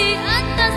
di atas